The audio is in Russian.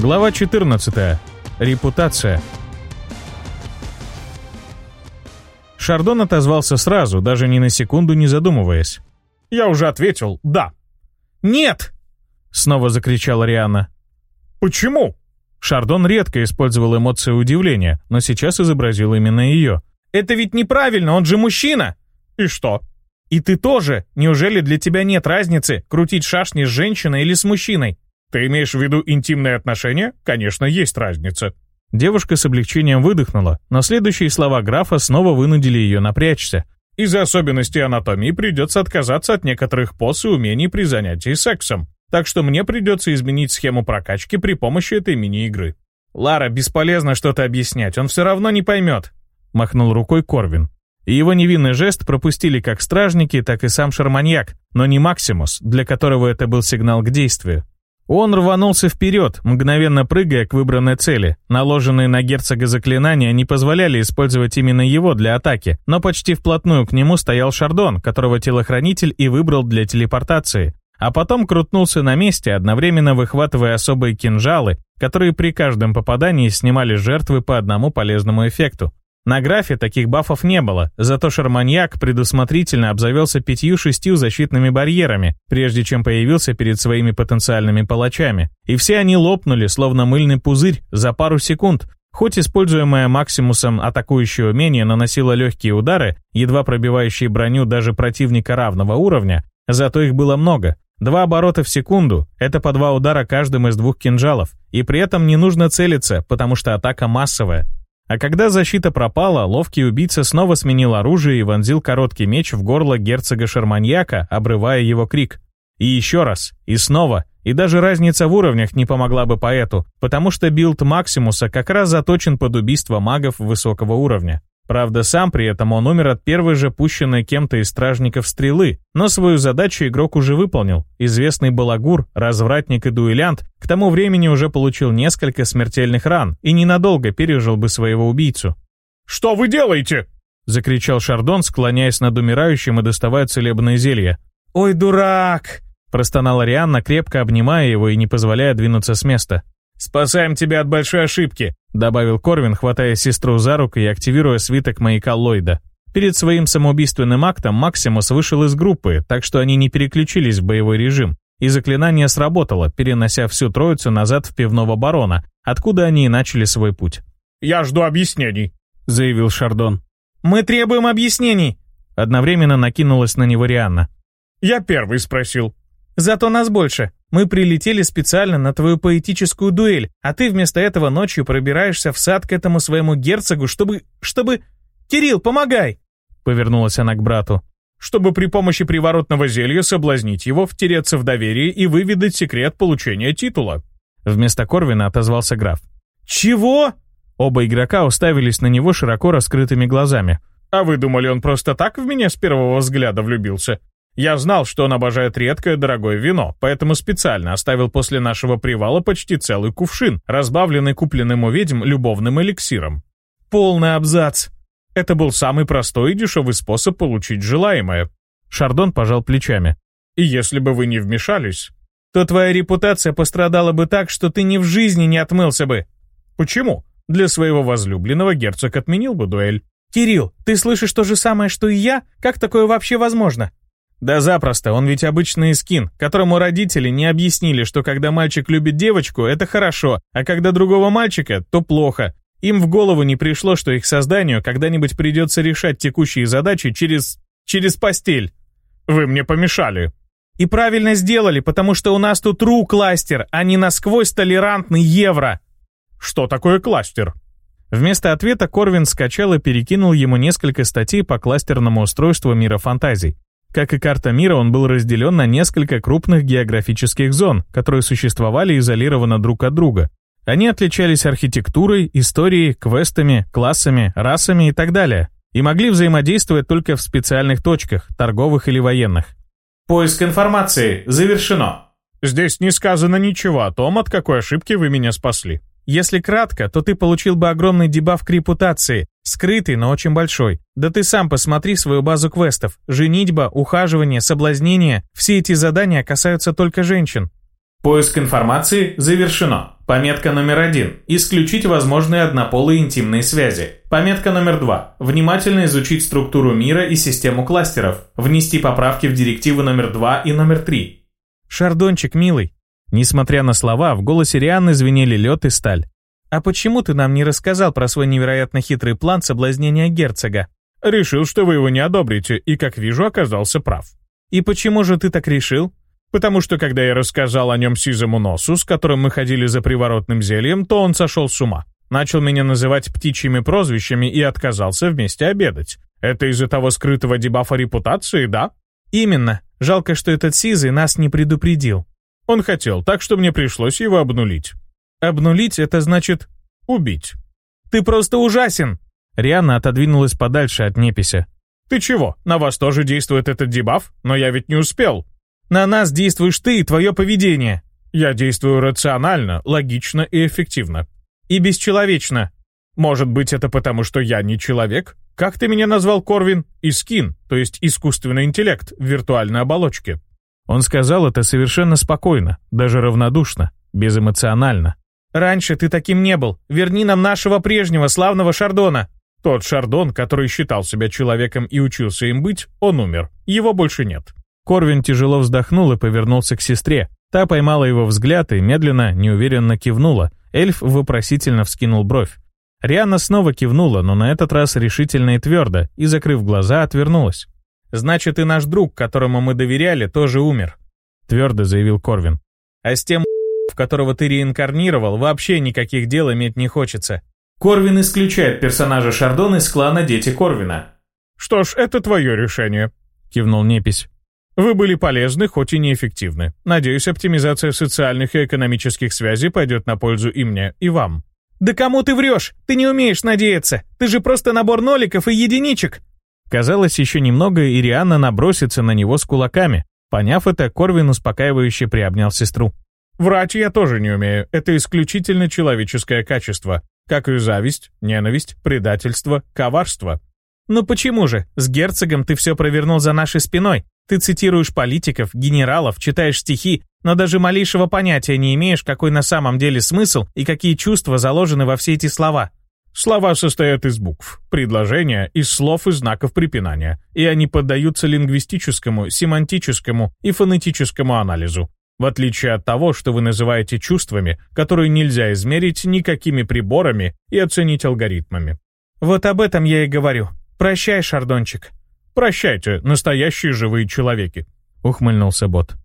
Глава 14. Репутация. Шардон отозвался сразу, даже ни на секунду не задумываясь. «Я уже ответил, да». «Нет!» — снова закричала Риана. «Почему?» Шардон редко использовал эмоции удивления, но сейчас изобразил именно ее. «Это ведь неправильно, он же мужчина!» «И что?» «И ты тоже! Неужели для тебя нет разницы, крутить шашни с женщиной или с мужчиной? Ты имеешь в виду интимные отношения? Конечно, есть разница». Девушка с облегчением выдохнула, но следующие слова графа снова вынудили ее напрячься. «Из-за особенностей анатомии придется отказаться от некоторых поз и умений при занятии сексом, так что мне придется изменить схему прокачки при помощи этой мини-игры». «Лара, бесполезно что-то объяснять, он все равно не поймет», — махнул рукой Корвин. И его невинный жест пропустили как стражники, так и сам Шарманьяк, но не Максимус, для которого это был сигнал к действию. Он рванулся вперед, мгновенно прыгая к выбранной цели. Наложенные на герцога заклинания не позволяли использовать именно его для атаки, но почти вплотную к нему стоял Шардон, которого телохранитель и выбрал для телепортации, а потом крутнулся на месте, одновременно выхватывая особые кинжалы, которые при каждом попадании снимали жертвы по одному полезному эффекту. На графе таких бафов не было, зато шарманьяк предусмотрительно обзавелся пятью-шестью защитными барьерами, прежде чем появился перед своими потенциальными палачами. И все они лопнули, словно мыльный пузырь, за пару секунд, Хоть используемое Максимусом атакующее умение наносило легкие удары, едва пробивающие броню даже противника равного уровня, зато их было много. Два оборота в секунду — это по два удара каждым из двух кинжалов, и при этом не нужно целиться, потому что атака массовая. А когда защита пропала, ловкий убийца снова сменил оружие и вонзил короткий меч в горло герцога Шарманьяка, обрывая его крик. И еще раз, и снова, и даже разница в уровнях не помогла бы поэту, потому что билд Максимуса как раз заточен под убийство магов высокого уровня. Правда, сам при этом он умер от первой же пущенной кем-то из стражников стрелы, но свою задачу игрок уже выполнил. Известный балагур, развратник и дуэлянт к тому времени уже получил несколько смертельных ран и ненадолго пережил бы своего убийцу. «Что вы делаете?» — закричал Шардон, склоняясь над умирающим и доставая целебное зелье. «Ой, дурак!» — простонала Рианна, крепко обнимая его и не позволяя двинуться с места. «Спасаем тебя от большой ошибки», — добавил Корвин, хватая сестру за руку и активируя свиток маяка Ллойда. Перед своим самоубийственным актом Максимус вышел из группы, так что они не переключились в боевой режим, и заклинание сработало, перенося всю троицу назад в пивного барона, откуда они и начали свой путь. «Я жду объяснений», — заявил Шардон. «Мы требуем объяснений», — одновременно накинулась на него Рианна. «Я первый спросил», Зато нас больше. Мы прилетели специально на твою поэтическую дуэль, а ты вместо этого ночью пробираешься в сад к этому своему герцогу, чтобы... чтобы... Кирилл, помогай!» Повернулась она к брату. «Чтобы при помощи приворотного зелья соблазнить его, втереться в доверие и выведать секрет получения титула». Вместо Корвина отозвался граф. «Чего?» Оба игрока уставились на него широко раскрытыми глазами. «А вы думали, он просто так в меня с первого взгляда влюбился?» Я знал, что он обожает редкое дорогое вино, поэтому специально оставил после нашего привала почти целый кувшин, разбавленный купленным у ведьм любовным эликсиром. Полный абзац. Это был самый простой и дешевый способ получить желаемое. Шардон пожал плечами. И если бы вы не вмешались, то твоя репутация пострадала бы так, что ты ни в жизни не отмылся бы. Почему? Для своего возлюбленного герцог отменил бы дуэль. «Кирилл, ты слышишь то же самое, что и я? Как такое вообще возможно?» Да запросто, он ведь обычный скин, которому родители не объяснили, что когда мальчик любит девочку, это хорошо, а когда другого мальчика, то плохо. Им в голову не пришло, что их созданию когда-нибудь придется решать текущие задачи через... через постель. Вы мне помешали. И правильно сделали, потому что у нас тут ру-кластер, а не насквозь толерантный евро. Что такое кластер? Вместо ответа Корвин скачал и перекинул ему несколько статей по кластерному устройству мира фантазий. Как и карта мира, он был разделен на несколько крупных географических зон, которые существовали изолированно друг от друга. Они отличались архитектурой, историей, квестами, классами, расами и так далее, и могли взаимодействовать только в специальных точках, торговых или военных. Поиск информации завершено. Здесь не сказано ничего о том, от какой ошибки вы меня спасли. Если кратко, то ты получил бы огромный дебаф к репутации, скрытый, но очень большой. Да ты сам посмотри свою базу квестов. Женитьба, ухаживание, соблазнение – все эти задания касаются только женщин. Поиск информации завершено. Пометка номер один. Исключить возможные однополые интимные связи. Пометка номер два. Внимательно изучить структуру мира и систему кластеров. Внести поправки в директивы номер два и номер три. Шардончик, милый, Несмотря на слова, в голосе Рианны звенели лед и сталь. «А почему ты нам не рассказал про свой невероятно хитрый план соблазнения герцога?» «Решил, что вы его не одобрите, и, как вижу, оказался прав». «И почему же ты так решил?» «Потому что, когда я рассказал о нем сизому носу, с которым мы ходили за приворотным зельем, то он сошел с ума. Начал меня называть птичьими прозвищами и отказался вместе обедать. Это из-за того скрытого дебафа репутации, да?» «Именно. Жалко, что этот сизый нас не предупредил». Он хотел, так что мне пришлось его обнулить. Обнулить — это значит убить. «Ты просто ужасен!» Риана отодвинулась подальше от непися. «Ты чего? На вас тоже действует этот дебаф? Но я ведь не успел!» «На нас действуешь ты и твое поведение!» «Я действую рационально, логично и эффективно». «И бесчеловечно!» «Может быть, это потому, что я не человек? Как ты меня назвал, Корвин? Искин, то есть искусственный интеллект в виртуальной оболочке». Он сказал это совершенно спокойно, даже равнодушно, безэмоционально. «Раньше ты таким не был. Верни нам нашего прежнего, славного Шардона!» Тот Шардон, который считал себя человеком и учился им быть, он умер. Его больше нет. Корвин тяжело вздохнул и повернулся к сестре. Та поймала его взгляд и медленно, неуверенно кивнула. Эльф вопросительно вскинул бровь. Риана снова кивнула, но на этот раз решительно и твердо, и, закрыв глаза, отвернулась. Значит, и наш друг, которому мы доверяли, тоже умер», — твердо заявил Корвин. «А с тем, в которого ты реинкарнировал, вообще никаких дел иметь не хочется». Корвин исключает персонажа Шардон из клана «Дети Корвина». «Что ж, это твое решение», — кивнул Непись. «Вы были полезны, хоть и неэффективны. Надеюсь, оптимизация социальных и экономических связей пойдет на пользу и мне, и вам». «Да кому ты врешь? Ты не умеешь надеяться. Ты же просто набор ноликов и единичек», Казалось, еще немного, и Рианна набросится на него с кулаками. Поняв это, Корвин успокаивающе приобнял сестру. «Врать я тоже не умею. Это исключительно человеческое качество. Как и зависть, ненависть, предательство, коварство». Но почему же? С герцогом ты все провернул за нашей спиной. Ты цитируешь политиков, генералов, читаешь стихи, но даже малейшего понятия не имеешь, какой на самом деле смысл и какие чувства заложены во все эти слова. Слова состоят из букв, предложения, из слов и знаков препинания, и они поддаются лингвистическому, семантическому и фонетическому анализу, в отличие от того, что вы называете чувствами, которые нельзя измерить никакими приборами и оценить алгоритмами. Вот об этом я и говорю. Прощай, шардончик. Прощайте, настоящие живые человеки, ухмыльнулся бот.